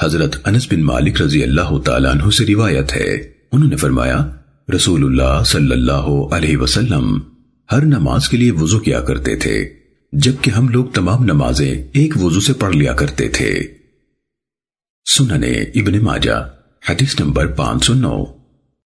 حضرت انس بن مالک رضی اللہ تعالیٰ عنہ سے روایت ہے۔ انہوں نے فرمایا، رسول اللہ صلی اللہ علیہ وسلم ہر نماز کے لیے وضو کیا کرتے تھے، جبکہ ہم لوگ تمام نمازیں ایک وضو سے پڑھ لیا کرتے تھے۔ سننے ابن ماجہ، حدیث نمبر پانچ سو نو۔